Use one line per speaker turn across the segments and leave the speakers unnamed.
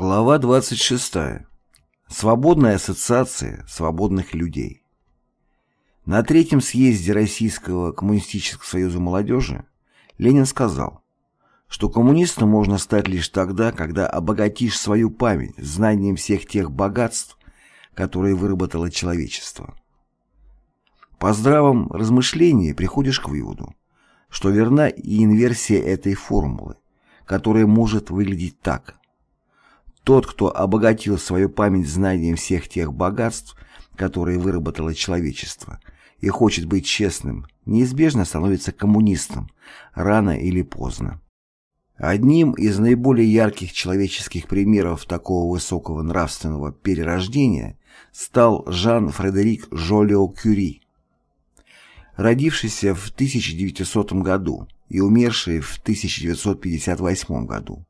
Глава 26. Свободная ассоциация свободных людей. На третьем съезде Российского коммунистического союза молодежи Ленин сказал, что коммунистом можно стать лишь тогда, когда обогатишь свою память знанием всех тех богатств, которые выработало человечество. По здравом размышлении приходишь к выводу, что верна и инверсия этой формулы, которая может выглядеть так. Тот, кто обогатил свою память знанием всех тех богатств, которые выработало человечество, и хочет быть честным, неизбежно становится коммунистом, рано или поздно. Одним из наиболее ярких человеческих примеров такого высокого нравственного перерождения стал Жан-Фредерик Жолио-Кюри, родившийся в 1900 году и умерший в 1958 году.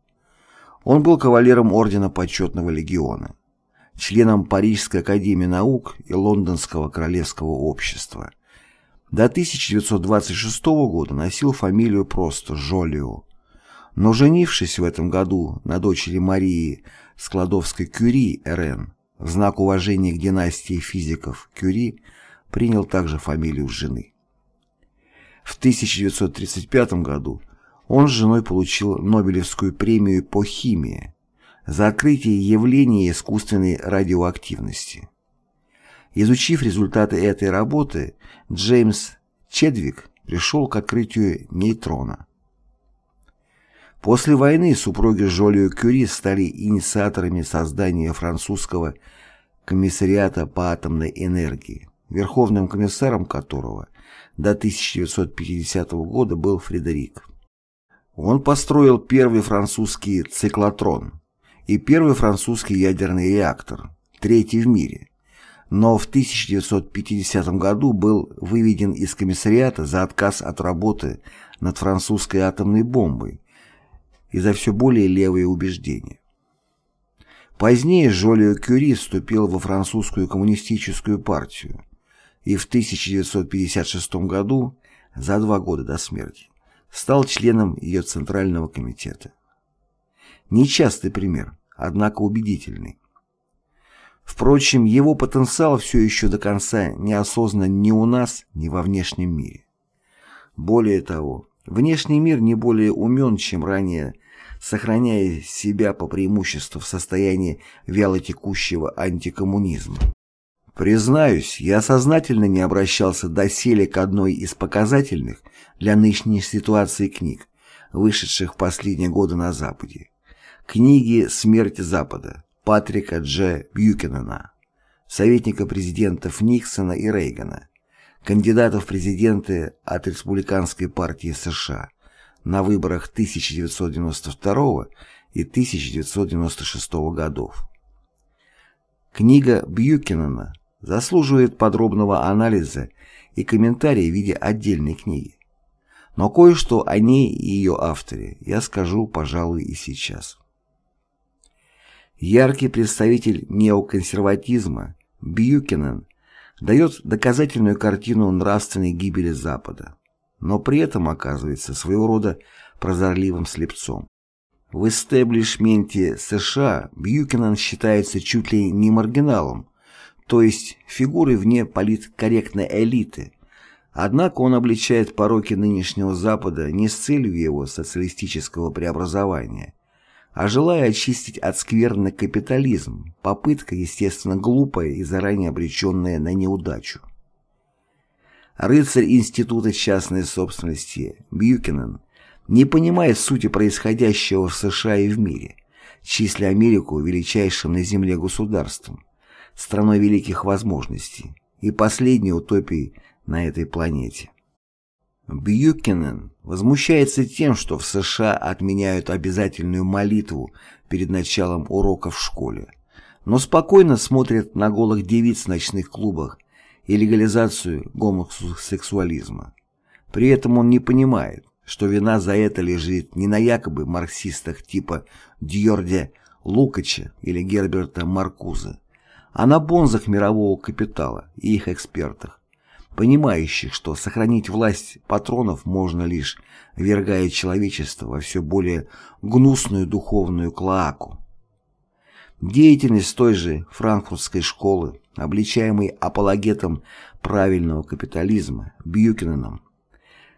Он был кавалером Ордена Почетного Легиона, членом Парижской Академии Наук и Лондонского Королевского Общества. До 1926 года носил фамилию просто Жолио, но женившись в этом году на дочери Марии Складовской-Кюри РН, в знак уважения к династии физиков Кюри, принял также фамилию жены. В 1935 году он с женой получил Нобелевскую премию по химии за открытие явления искусственной радиоактивности. Изучив результаты этой работы, Джеймс Чедвик пришел к открытию нейтрона. После войны супруги Жолио Кюри стали инициаторами создания французского комиссариата по атомной энергии, верховным комиссаром которого до 1950 года был Фредерик. Он построил первый французский циклотрон и первый французский ядерный реактор, третий в мире, но в 1950 году был выведен из комиссариата за отказ от работы над французской атомной бомбой и за все более левые убеждения. Позднее Жолио Кюри вступил во французскую коммунистическую партию и в 1956 году, за два года до смерти, стал членом ее Центрального комитета. Нечастый пример, однако убедительный. Впрочем, его потенциал все еще до конца не осознан ни у нас, ни во внешнем мире. Более того, внешний мир не более умен, чем ранее, сохраняя себя по преимуществу в состоянии вялотекущего антикоммунизма. Признаюсь, я сознательно не обращался доселе к одной из показательных для нынешней ситуации книг, вышедших в последние годы на Западе. Книги «Смерть Запада» Патрика Дж. Бьюкенена, советника президентов Никсона и Рейгана, кандидатов в президенты от Республиканской партии США на выборах 1992 и 1996 годов. Книга Бьюкенена заслуживает подробного анализа и комментария в виде отдельной книги. Но кое-что о ней и ее авторе я скажу, пожалуй, и сейчас. Яркий представитель неоконсерватизма Бьюкенен дает доказательную картину нравственной гибели Запада, но при этом оказывается своего рода прозорливым слепцом. В истеблишменте США Бьюкенен считается чуть ли не маргиналом, то есть фигурой вне политкорректной элиты. Однако он обличает пороки нынешнего Запада не с целью его социалистического преобразования, а желая очистить от скверны капитализм, попытка, естественно, глупая и заранее обреченная на неудачу. Рыцарь Института частной собственности Бьюкенен не понимает сути происходящего в США и в мире, числя Америку величайшим на Земле государством, страной великих возможностей и последней утопией на этой планете. Бьюкенен возмущается тем, что в США отменяют обязательную молитву перед началом уроков в школе, но спокойно смотрят на голых девиц в ночных клубах и легализацию гомосексуализма. При этом он не понимает, что вина за это лежит не на якобы марксистах типа Дьорде Лукача или Герберта Маркуза, а на бонзах мирового капитала и их экспертах, понимающих, что сохранить власть патронов можно лишь вергая человечество во все более гнусную духовную клоаку. Деятельность той же франкфуртской школы, обличаемой апологетом правильного капитализма Бьюкиненом,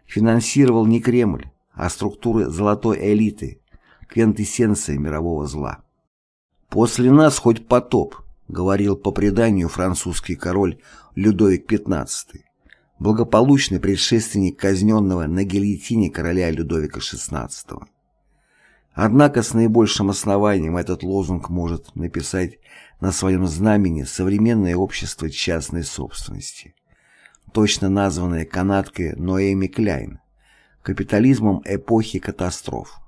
финансировал не Кремль, а структуры золотой элиты, квинтэссенция мирового зла. «После нас хоть потоп», — говорил по преданию французский король Людовик XV, благополучный предшественник казненного на гильотине короля Людовика XVI. Однако с наибольшим основанием этот лозунг может написать на своем знамени современное общество частной собственности, точно названное канадкой Ноэми Кляйн, капитализмом эпохи катастроф.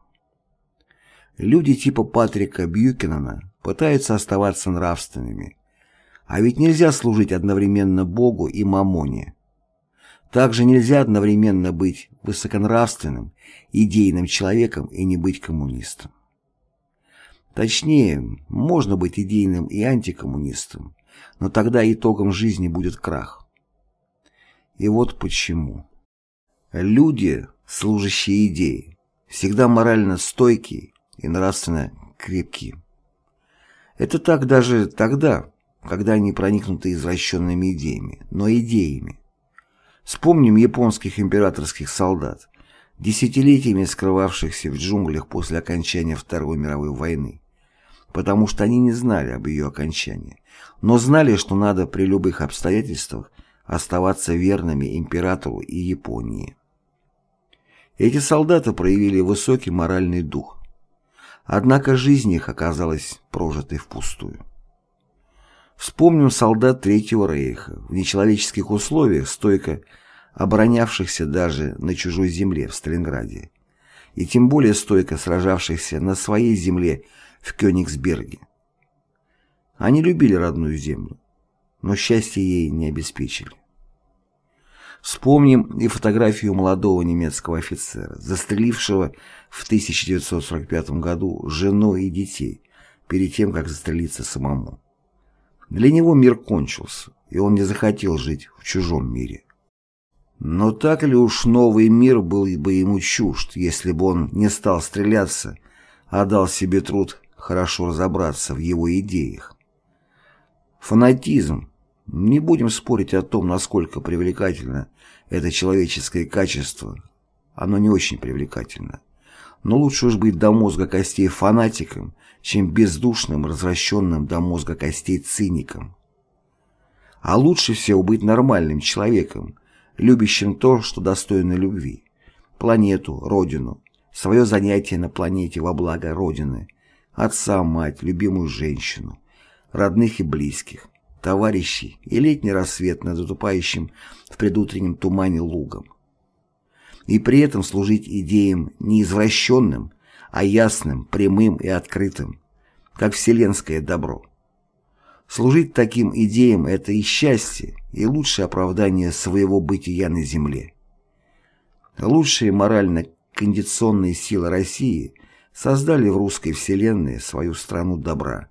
Люди типа Патрика Бьюкинена пытаются оставаться нравственными, а ведь нельзя служить одновременно Богу и Мамоне. Также нельзя одновременно быть высоконравственным, идейным человеком и не быть коммунистом. Точнее, можно быть идейным и антикоммунистом, но тогда итогом жизни будет крах. И вот почему. Люди, служащие идеи, всегда морально стойкие и нравственно крепкие. Это так даже тогда, когда они проникнуты извращенными идеями, но идеями. Вспомним японских императорских солдат, десятилетиями скрывавшихся в джунглях после окончания Второй мировой войны, потому что они не знали об ее окончании, но знали, что надо при любых обстоятельствах оставаться верными императору и Японии. Эти солдаты проявили высокий моральный дух, однако жизнь их оказалась прожитой впустую. Вспомним солдат Третьего Рейха, в нечеловеческих условиях, стойко оборонявшихся даже на чужой земле в Сталинграде, и тем более стойко сражавшихся на своей земле в Кёнигсберге. Они любили родную землю, но счастья ей не обеспечили. Вспомним и фотографию молодого немецкого офицера, застрелившего в 1945 году жену и детей, перед тем, как застрелиться самому. Для него мир кончился, и он не захотел жить в чужом мире. Но так ли уж новый мир был бы ему чужд, если бы он не стал стреляться, а дал себе труд хорошо разобраться в его идеях? Фанатизм. Не будем спорить о том, насколько привлекательно это человеческое качество. Оно не очень привлекательно. Но лучше уж быть до мозга костей фанатиком, чем бездушным, развращенным до мозга костей циником. А лучше всего быть нормальным человеком, любящим то, что достойно любви, планету, родину, свое занятие на планете во благо Родины, отца, мать, любимую женщину, родных и близких, товарищей и летний рассвет над затупающим в предутреннем тумане лугом. И при этом служить идеям не извращенным, а ясным, прямым и открытым, как вселенское добро. Служить таким идеям – это и счастье, и лучшее оправдание своего бытия на земле. Лучшие морально-кондиционные силы России создали в русской вселенной свою страну добра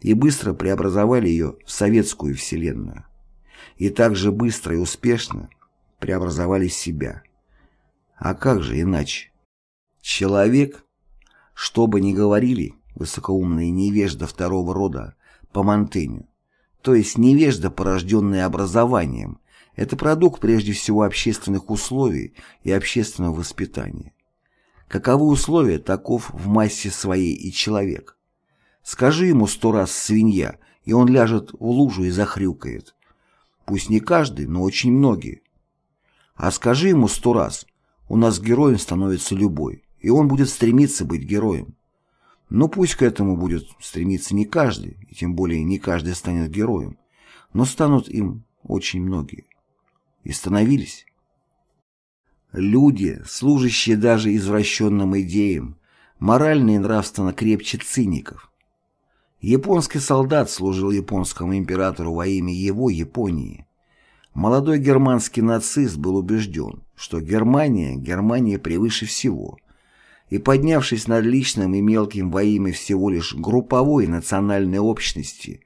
и быстро преобразовали ее в советскую вселенную. И также быстро и успешно преобразовали себя. А как же иначе? Человек что бы ни говорили высокоумные невежда второго рода по Монтеню, то есть невежда, порожденная образованием, это продукт прежде всего общественных условий и общественного воспитания. Каковы условия, таков в массе своей и человек. Скажи ему сто раз «свинья», и он ляжет в лужу и захрюкает. Пусть не каждый, но очень многие. А скажи ему сто раз «у нас героем становится любой», и он будет стремиться быть героем. Но пусть к этому будет стремиться не каждый, и тем более не каждый станет героем, но станут им очень многие. И становились. Люди, служащие даже извращенным идеям, морально и нравственно крепче циников. Японский солдат служил японскому императору во имя его Японии. Молодой германский нацист был убежден, что Германия, Германия превыше всего – и поднявшись над личным и мелким во имя всего лишь групповой национальной общности,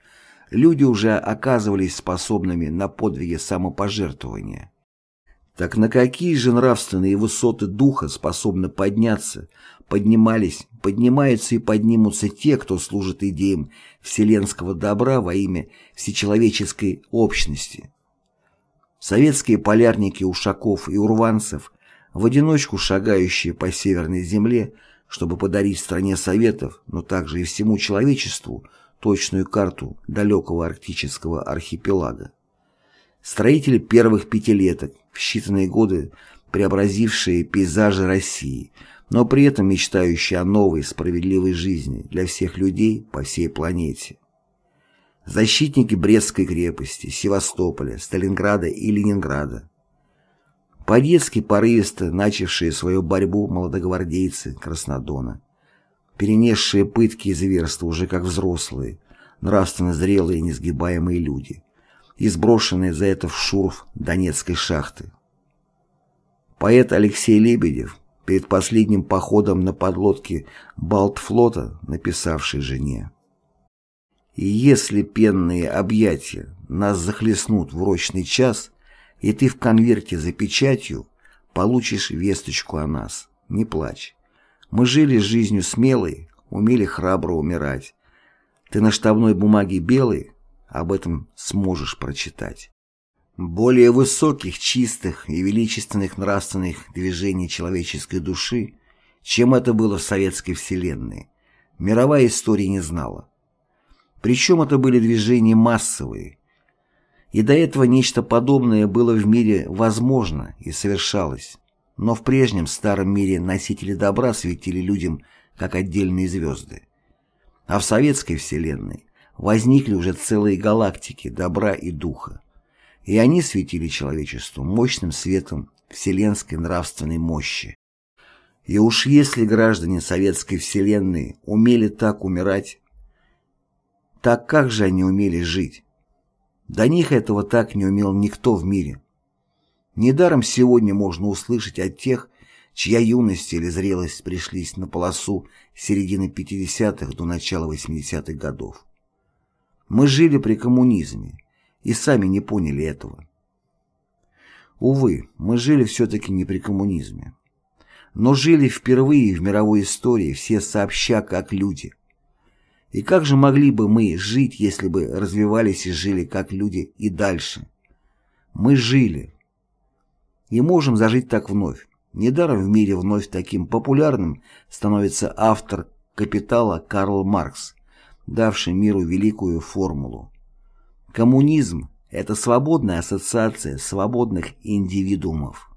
люди уже оказывались способными на подвиги самопожертвования. Так на какие же нравственные высоты духа способны подняться, поднимались, поднимаются и поднимутся те, кто служит идеям вселенского добра во имя всечеловеческой общности? Советские полярники Ушаков и Урванцев, в одиночку шагающие по Северной земле, чтобы подарить стране Советов, но также и всему человечеству, точную карту далекого арктического архипелага. Строители первых пятилеток, в считанные годы преобразившие пейзажи России, но при этом мечтающие о новой справедливой жизни для всех людей по всей планете. Защитники Брестской крепости, Севастополя, Сталинграда и Ленинграда. По-детски порывисто начавшие свою борьбу молодогвардейцы Краснодона, перенесшие пытки и зверства уже как взрослые, нравственно зрелые и несгибаемые люди, и сброшенные за это в шурф Донецкой шахты. Поэт Алексей Лебедев, перед последним походом на подлодке Балтфлота, написавший жене «И если пенные объятия нас захлестнут в урочный час, и ты в конверте за печатью получишь весточку о нас, не плачь. Мы жили жизнью смелой, умели храбро умирать. Ты на штабной бумаге белый, об этом сможешь прочитать. Более высоких, чистых и величественных нравственных движений человеческой души, чем это было в советской вселенной, мировая история не знала. Причем это были движения массовые, и до этого нечто подобное было в мире возможно и совершалось. Но в прежнем старом мире носители добра светили людям как отдельные звезды. А в советской вселенной возникли уже целые галактики добра и духа. И они светили человечеству мощным светом вселенской нравственной мощи. И уж если граждане советской вселенной умели так умирать, так как же они умели жить? До них этого так не умел никто в мире. Недаром сегодня можно услышать от тех, чья юность или зрелость пришлись на полосу середины 50-х до начала 80-х годов. Мы жили при коммунизме и сами не поняли этого. Увы, мы жили все-таки не при коммунизме. Но жили впервые в мировой истории все сообща как люди. И как же могли бы мы жить, если бы развивались и жили как люди и дальше? Мы жили. И можем зажить так вновь. Недаром в мире вновь таким популярным становится автор «Капитала» Карл Маркс, давший миру великую формулу. Коммунизм – это свободная ассоциация свободных индивидуумов.